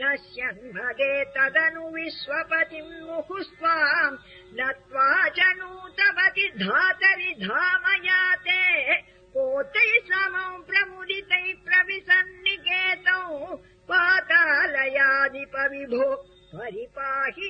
न श्यम्भगे तदनु विश्वपतिम् मुहुस्त्वाम् नत्वा च नूतपति धातरि धामयाते। को समौ प्रमुदितै प्रमुदितैः प्रविसन्निकेतौ पातालयादिपविभो परिपाहि